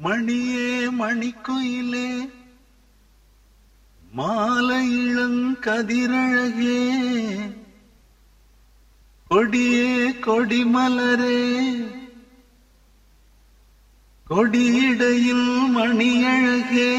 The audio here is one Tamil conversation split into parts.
மணியே மணிக்குயிலே மாலை இளங்கதிரழகே கொடியே கொடிமலரே கொடியிடையில் மணியழகே.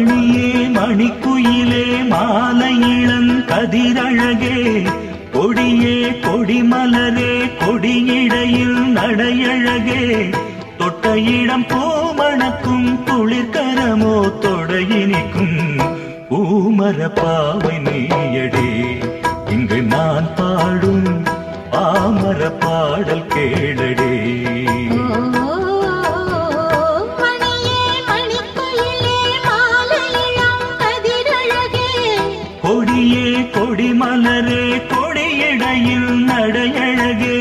மணியே மணிக்குயிலே மாலை கதிரழகே. கொடியே கொடிமலரே கொடியிடையில் நடையழகே. தொட்டையிடம் இடம் பூமணக்கும் குளிர்கரமோ தொடையினிக்கும் பூமர பாவை நீயடே. இங்கு நான் பாடும் பாமர பாடல் கேளடே. கொடியிடையில் நடையழகே.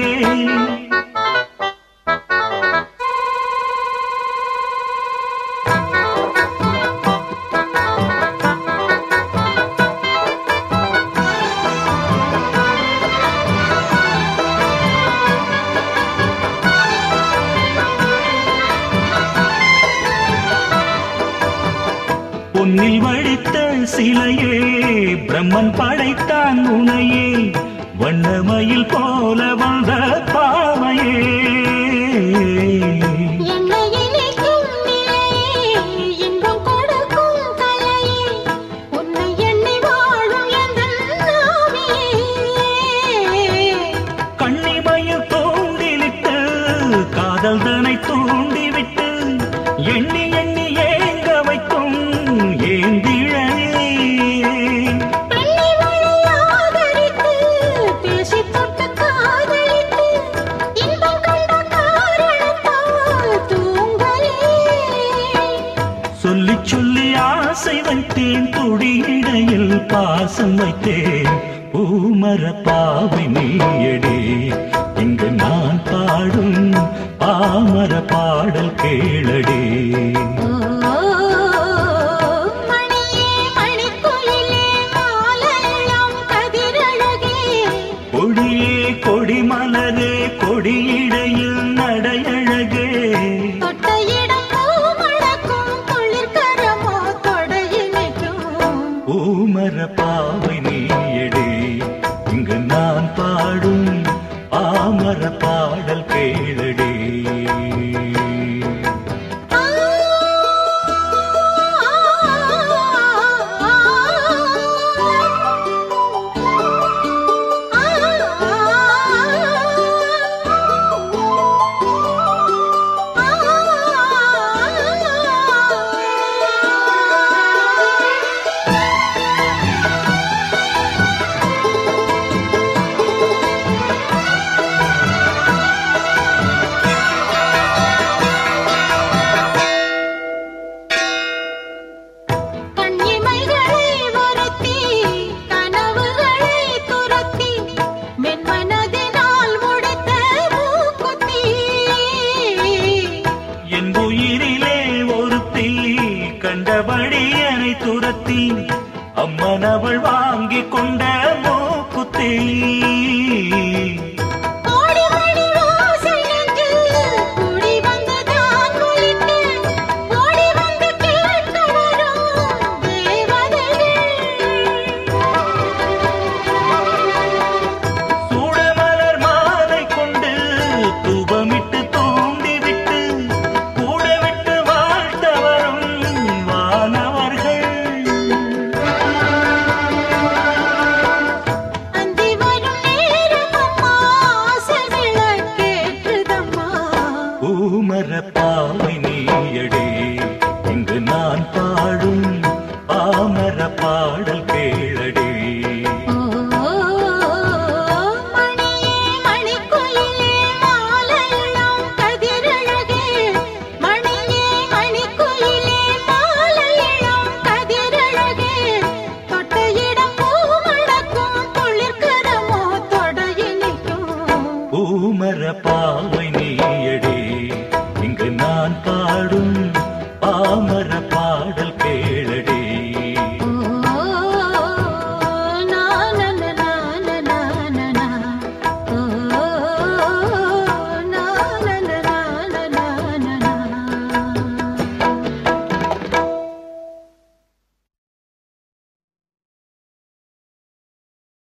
பொன்னில் வடித்த சிலையே பிரம்மன் படைத்தான் உனையே. வண்ணமயில் போல வாழ்ந்த துடியிடையில் பாசம் வைத்தேன். பூமர பாவை நீயடி. இங்கு நான் பாடும் பாமர பாடல் கேளடி. பாமர பாடல் கேளடி. அடியனை துரத்தி அம்மன் அவள் வாங்கி கொண்ட மூக்குத்தே